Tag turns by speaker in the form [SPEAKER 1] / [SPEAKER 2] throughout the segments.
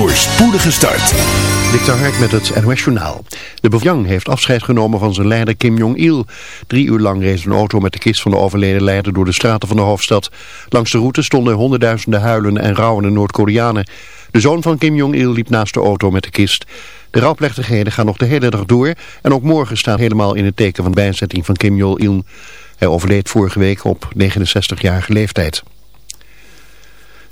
[SPEAKER 1] voor spoedige start.
[SPEAKER 2] Victor Hark met het NOS Journaal. De Pyongyang heeft afscheid genomen van zijn leider Kim Jong-il. Drie uur lang reed een auto met de kist van de overleden leider door de straten van de hoofdstad. Langs de route stonden honderdduizenden huilende en rouwende Noord-Koreanen. De zoon van Kim Jong-il liep naast de auto met de kist. De rouwplechtigheden gaan nog de hele dag door en ook morgen staat helemaal in het teken van bijzetting van Kim Jong-il. Hij overleed vorige week op 69-jarige leeftijd.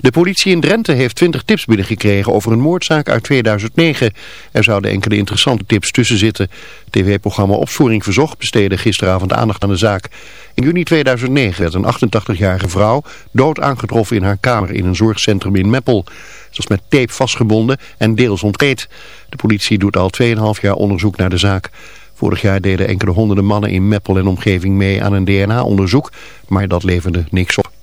[SPEAKER 2] De politie in Drenthe heeft 20 tips binnengekregen over een moordzaak uit 2009. Er zouden enkele interessante tips tussen zitten. TV-programma Opsporing Verzocht besteedde gisteravond aandacht aan de zaak. In juni 2009 werd een 88-jarige vrouw dood aangetroffen in haar kamer in een zorgcentrum in Meppel. Ze was met tape vastgebonden en deels ontkleed. De politie doet al 2,5 jaar onderzoek naar de zaak. Vorig jaar deden enkele honderden mannen in Meppel en omgeving mee aan een DNA-onderzoek, maar dat leverde niks op.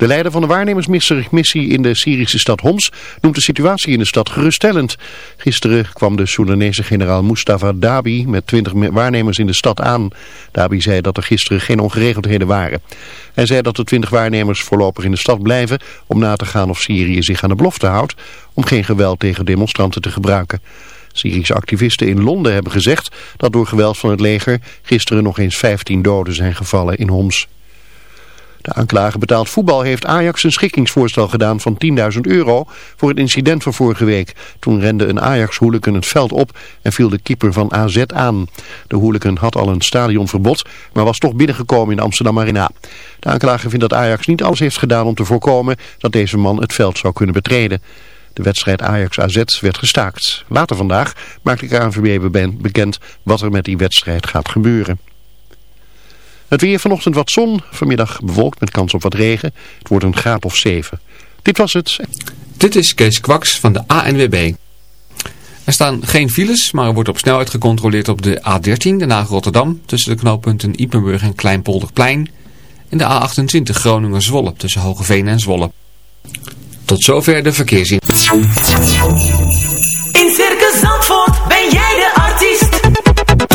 [SPEAKER 2] De leider van de waarnemersmissie in de Syrische stad Homs noemt de situatie in de stad geruststellend. Gisteren kwam de Soedanese generaal Mustafa Dabi met 20 waarnemers in de stad aan. Dabi zei dat er gisteren geen ongeregeldheden waren. Hij zei dat de 20 waarnemers voorlopig in de stad blijven om na te gaan of Syrië zich aan de belofte houdt om geen geweld tegen demonstranten te gebruiken. Syrische activisten in Londen hebben gezegd dat door geweld van het leger gisteren nog eens 15 doden zijn gevallen in Homs. De aanklager betaald voetbal heeft Ajax een schikkingsvoorstel gedaan van 10.000 euro voor het incident van vorige week. Toen rende een Ajax-hooligan het veld op en viel de keeper van AZ aan. De hooligan had al een stadionverbod, maar was toch binnengekomen in Amsterdam Arena. De aanklager vindt dat Ajax niet alles heeft gedaan om te voorkomen dat deze man het veld zou kunnen betreden. De wedstrijd Ajax-AZ werd gestaakt. Later vandaag maakt de KNVB bekend wat er met die wedstrijd gaat gebeuren. Het weer vanochtend wat zon, vanmiddag bewolkt met kans op wat regen. Het wordt een graad of 7. Dit was het.
[SPEAKER 3] Dit is Kees Kwaks van de ANWB. Er staan geen files, maar er wordt op snelheid gecontroleerd op de A13, de Haag Rotterdam, tussen de knooppunten Ipenburg en Kleinpolderplein. En de A28 Groningen-Zwolle, tussen Hogeveen en Zwolle. Tot zover de verkeersin.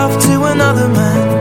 [SPEAKER 4] love to
[SPEAKER 5] another man.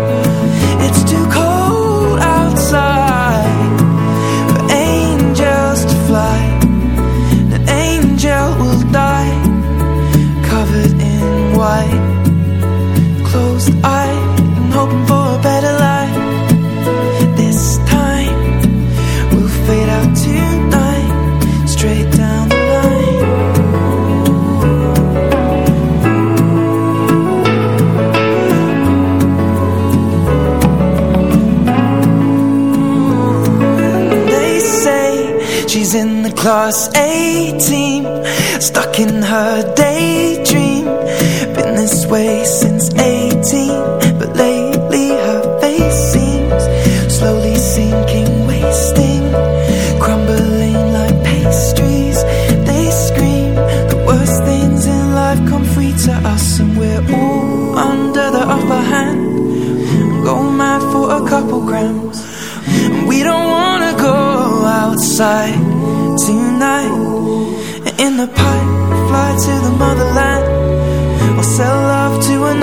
[SPEAKER 5] 18 Stuck in her day.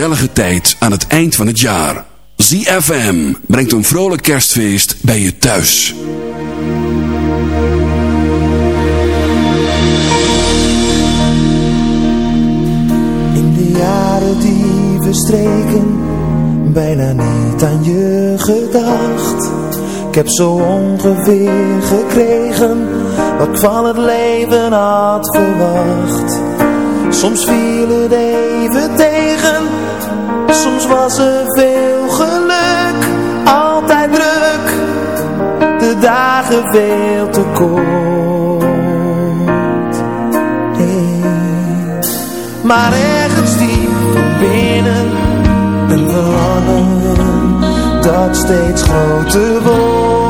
[SPEAKER 1] gezellige tijd aan het eind van het jaar. ZFM brengt een vrolijk kerstfeest bij je thuis.
[SPEAKER 4] In de jaren die verstreken, bijna niet aan je gedacht. Ik heb zo ongeveer gekregen, wat ik van het leven had verwacht. Soms viel het even tegen soms was er veel geluk, altijd druk, de dagen veel te kort. Nee. Maar ergens diep van binnen, een verlangen dat steeds groter wordt.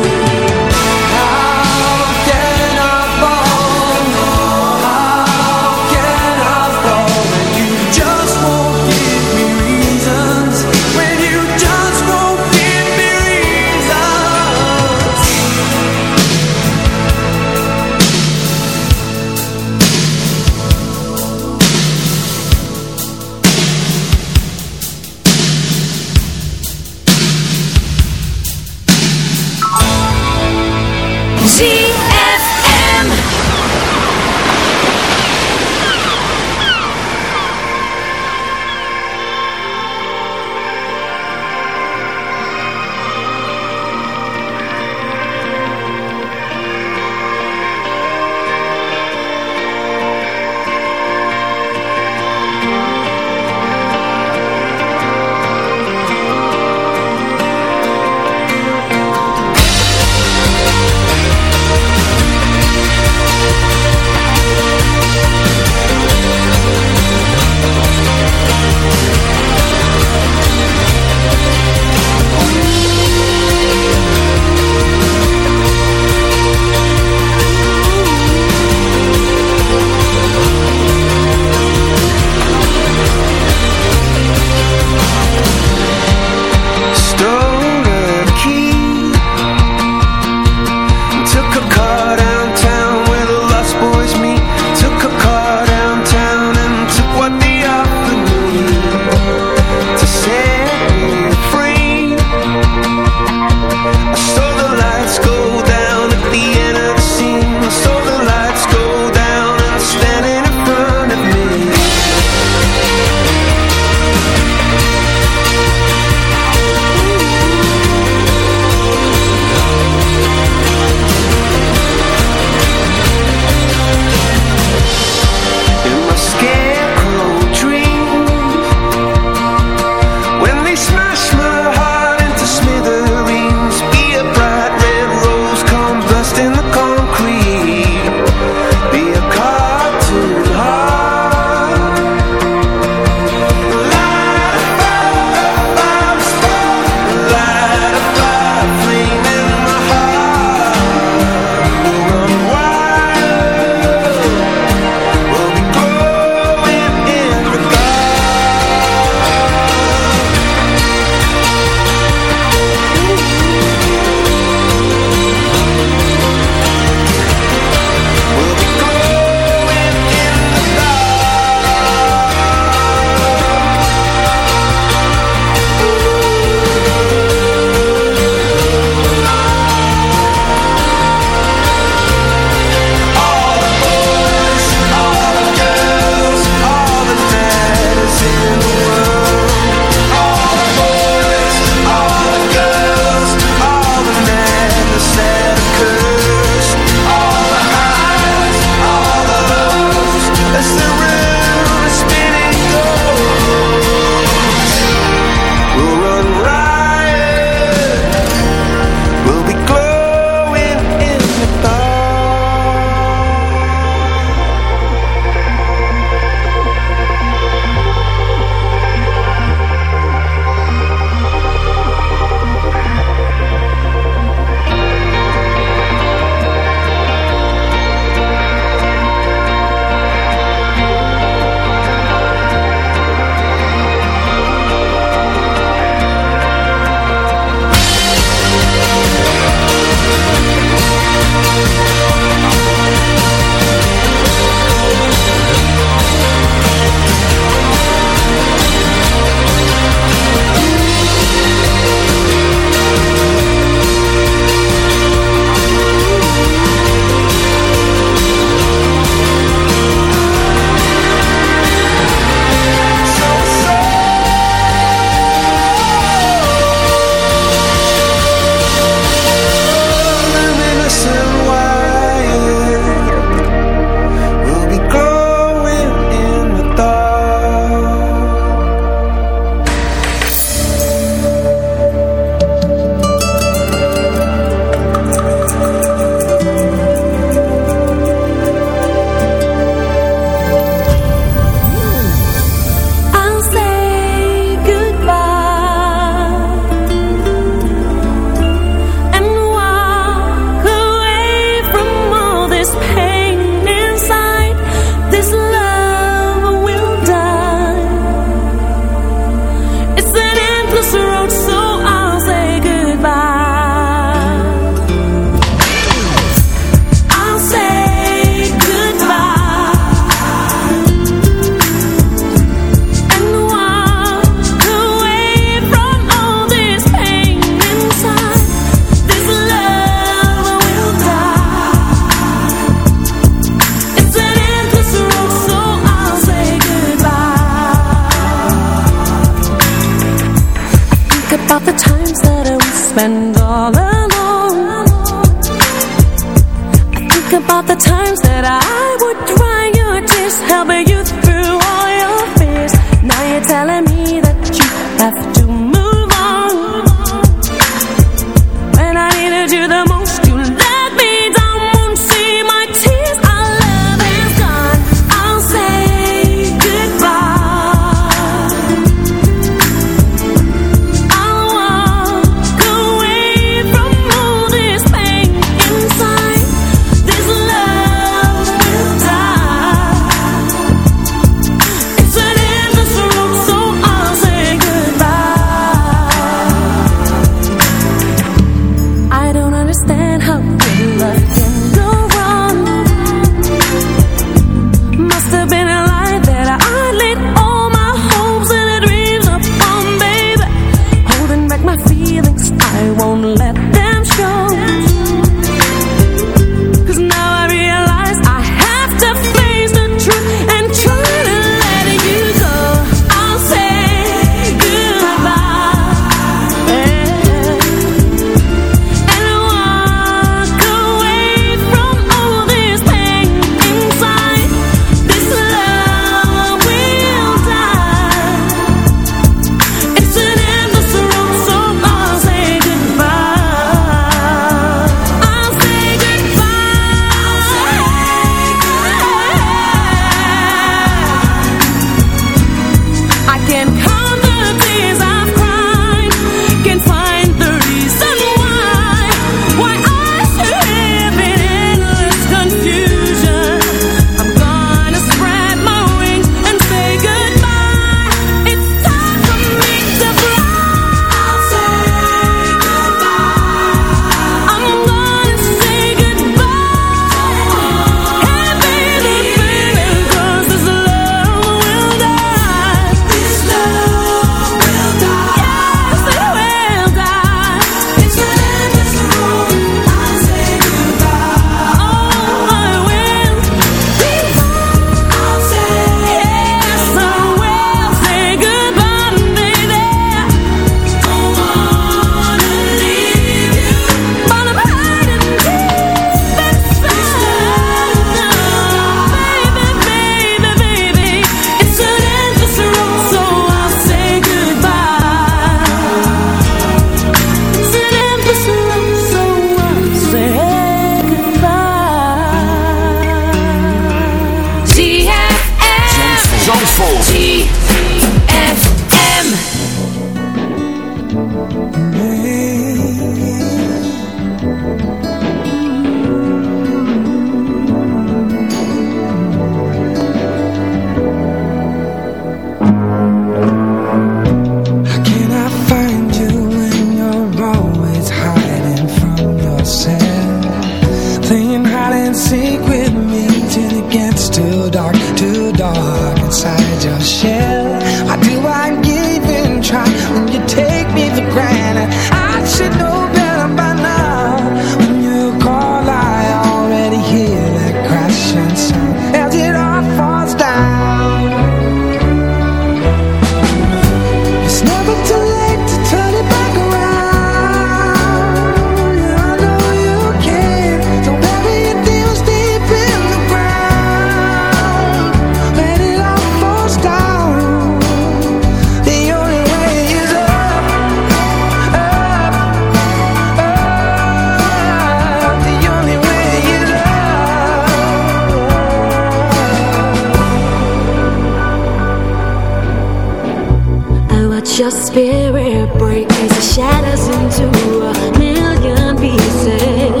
[SPEAKER 1] your spirit breaks it shatters into a million pieces.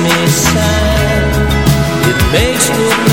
[SPEAKER 6] Makes me sad. It makes good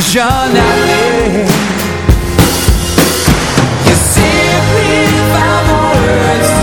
[SPEAKER 7] cause you're not there. You simply found the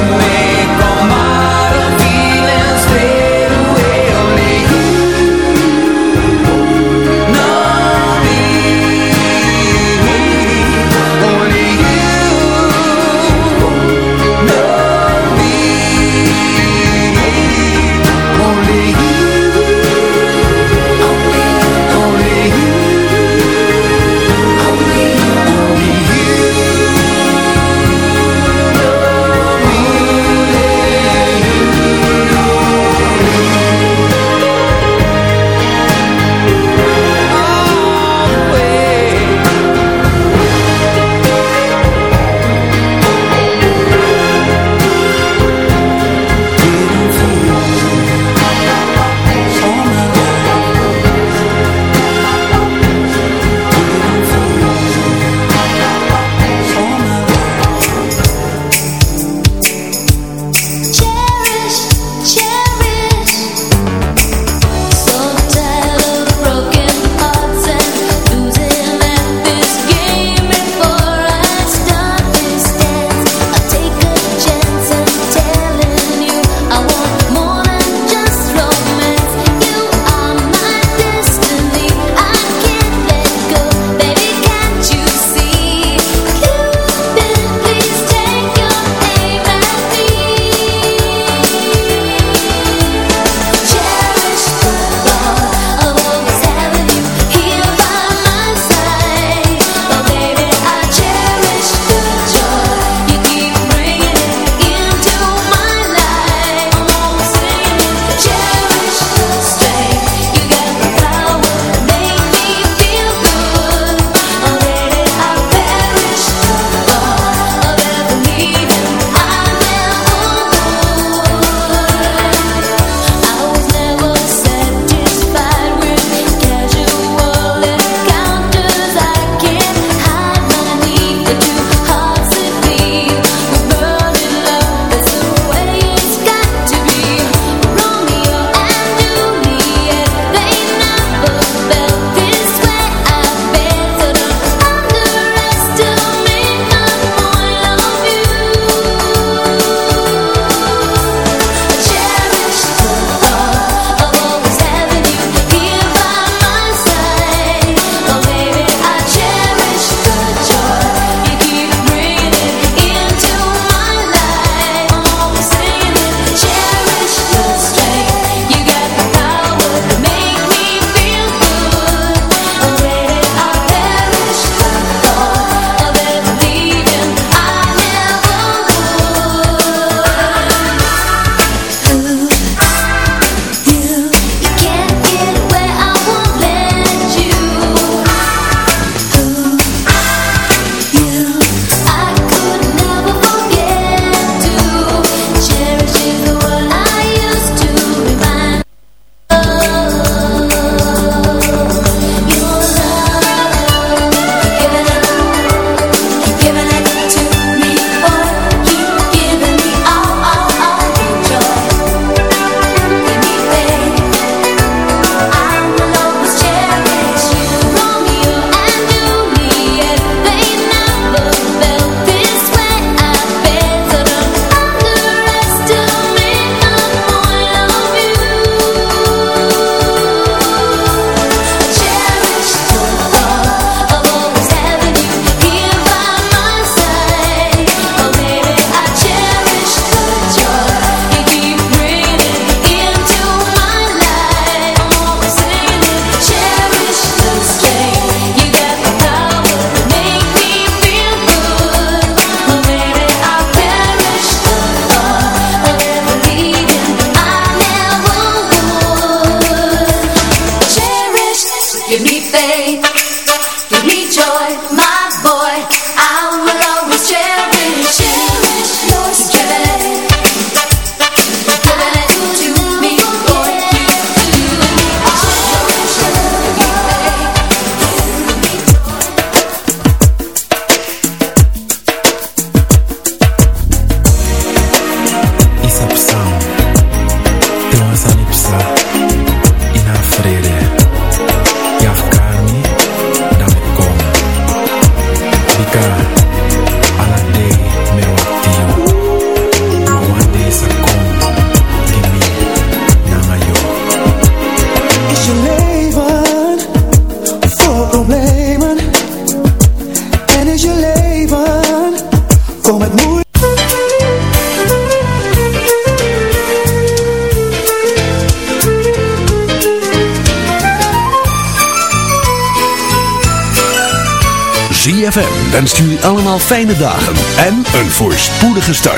[SPEAKER 8] een voorspoedige start.